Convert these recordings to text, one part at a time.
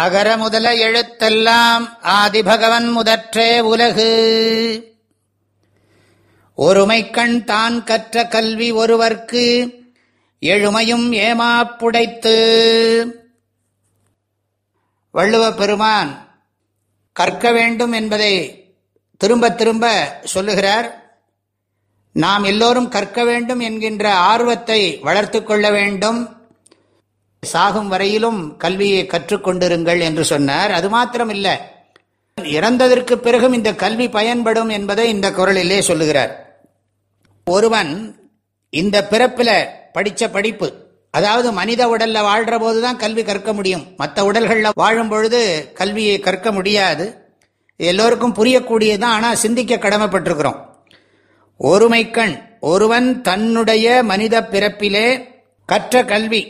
அகர முதல எழுத்தெல்லாம் ஆதிபகவன் முதற்றே உலகு. ஒருமைக்கண் தான் கற்ற கல்வி ஒருவர்க்கு எழுமையும் ஏமாப்புடைத்து. வள்ளுவ பெருமான் கற்க வேண்டும் என்பதை திரும்ப திரும்ப சொல்லுகிறார். நாம் எல்லோரும் கற்க வேண்டும் என்கின்ற ஆர்வத்தை வளர்த்து கொள்ள வேண்டும். சாகும் வரையிலும் கல்வியை கற்றுக்கொண்டிருங்கள் என்று சொன்னார். அது மாத்திரம் இல்லை இறந்ததற்கு பிறகும் இந்த கல்வி பயன்படும் என்பதை இந்த குரலிலே சொல்லுகிறார். ஒருவன் இந்த பிறப்பில் படித்த படிப்பு அதாவது மனித உடல்ல போது தான் கல்வி கற்க முடியும். மற்ற உடல்களில் வாழும் பொழுது கல்வியை கற்க முடியாது. எல்லோருக்கும் புரியக்கூடியதான் ஆனால் சிந்திக்க கடமைப்பட்டிருக்கிறோம். ஒருமைக்கண் ஒருவன் தன்னுடைய மனித பிறப்பிலே கற்ற கல்வி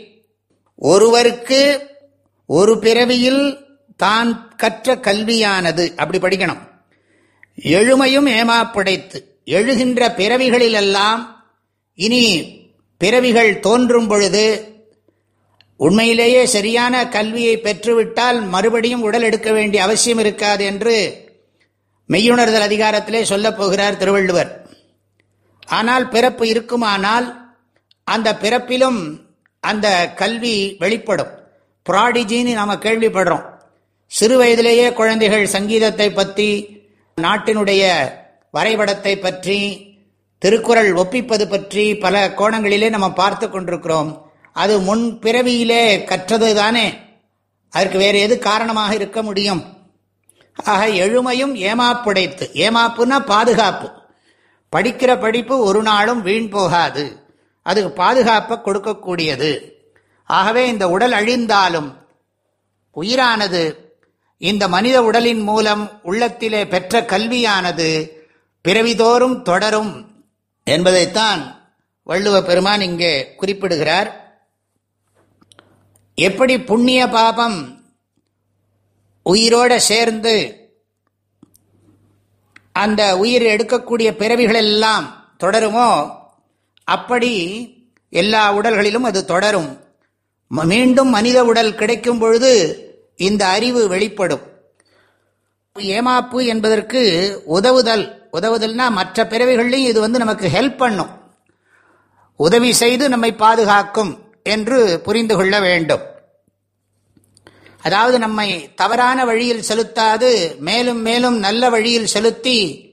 ஒருவருக்கு ஒரு பிறவியில் தான் கற்ற கல்வியானது. அப்படி படிக்கணும். எழுமையும் ஏமாப்படைத்து எழுகின்ற பிறவிகளிலெல்லாம் இனி பிறவிகள் தோன்றும் பொழுது உண்மையிலேயே சரியான கல்வியை பெற்றுவிட்டால் மறுபடியும் உடல் எடுக்க வேண்டிய அவசியம் இருக்காது என்று மெய்யுணர்தல் அதிகாரத்திலே சொல்லப்போகிறார் திருவள்ளுவர். ஆனால் பிறப்பு இருக்குமானால் அந்த பிறப்பிலும் அந்த கல்வி வெளிப்படும். ப்ராடிஜின்னு நாம் கேள்விப்படுறோம். சிறு வயதிலேயே குழந்தைகள் சங்கீதத்தை பற்றி நாட்டினுடைய வரைபடத்தை பற்றி திருக்குறள் ஒப்பிப்பது பற்றி பல கோணங்களிலே நம்ம பார்த்து கொண்டிருக்கிறோம். அது முன் பிறவியிலே கற்றது தானே. அதற்கு வேறு எது காரணமாக இருக்க முடியும்? ஆக எழுமையும் ஏமாப்புடைத்து ஏமாப்புனா பாதுகாப்பு. படிக்கிற படிப்பு ஒரு நாளும் வீண் போகாது. அதுக்கு பாதுகாப்பை கொடுக்கக்கூடியது. ஆகவே இந்த உடல் அழிந்தாலும் உயிரானது இந்த மனித உடலின் மூலம் உள்ளத்திலே பெற்ற கல்வியானது பிறவிதோறும் தொடரும் என்பதைத்தான் வள்ளுவ பெருமான் இங்கே குறிப்பிடுகிறார். எப்படி புண்ணிய பாபம் உயிரோட சேர்ந்து அந்த உயிர் எடுக்கக்கூடிய பிறவிகள் எல்லாம் தொடருமோ அப்படி எல்லா உடல்களிலும் அது தொடரும். மீண்டும் மனித உடல் கிடைக்கும் பொழுது இந்த அறிவு வெளிப்படும். ஏமாப்பு என்பதற்கு உதவுதல். உதவுதல்னா மற்ற பிறவிகள்லையும் இது வந்து நமக்கு ஹெல்ப் பண்ணும். உதவி செய்து நம்மை பாதுகாக்கும் என்று புரிந்து கொள்ள வேண்டும். அதாவது நம்மை தவறான வழியில் செலுத்தாது மேலும் மேலும் நல்ல வழியில் செலுத்தி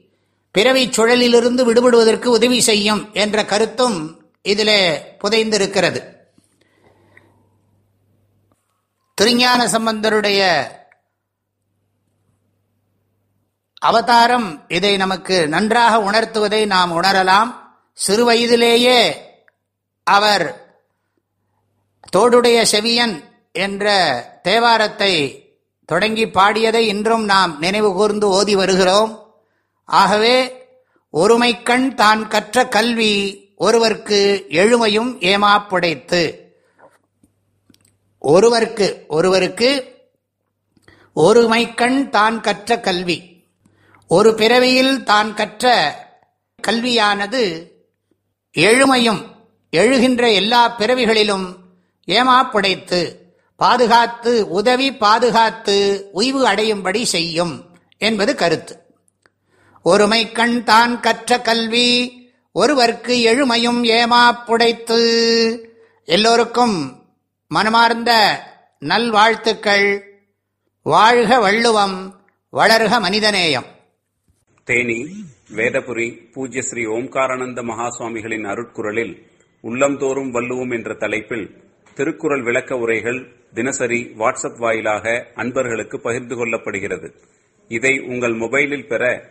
பிறவி சுழலிலிருந்து விடுபடுவதற்கு உதவி செய்யும் என்ற கருத்தும் இதிலே புதைந்திருக்கிறது. திருஞான சம்பந்தருடைய அவதாரம் இதை நமக்கு நன்றாக உணர்த்துவதை நாம் உணரலாம். சிறு வயதிலேயே அவர் தோடுடைய செவியன் என்ற தேவாரத்தை தொடங்கி பாடியதை இன்றும் நாம் நினைவு கூர்ந்து ஓதி வருகிறோம். ஆகவே ஒருமைக்கண் தான் கற்ற கல்வி ஒருவர்க்கு எழுமையும் ஏமாப்புடைத்து. ஒருவருக்கு ஒருவருக்கு ஒருமைக்கண் தான் கற்ற கல்வி. ஒரு பிறவியில் தான் கற்ற கல்வியானது எழுமையும் எழுகின்ற எல்லா பிறவிகளிலும் ஏமாப்புடைத்து பாதுகாத்து உதவி பாதுகாத்து உய்வு அடையும்படி செய்யும் என்பது கருத்து. ஒருமை கண் தான் கற்ற கல்வி ஒருவர்க்கு எழுமையும் ஏமாப்புடைத்து எல்லோருக்கும் மனமார்ந்த நல்வாழ்த்துக்கள். வாழ்க வள்ளுவம் வளர்க மனிதநேயம். தேனி வேதபுரி பூஜ்ய ஸ்ரீ ஓம்காரானந்த மகாசுவாமிகளின் அருட்குரலில் உள்ளம்தோறும் வள்ளுவோம் என்ற தலைப்பில் திருக்குறள் விளக்க உரைகள் தினசரி வாட்ஸ்அப் வாயிலாக அன்பர்களுக்கு பகிர்ந்து கொள்ளப்படுகிறது. இதை உங்கள் மொபைலில் பெற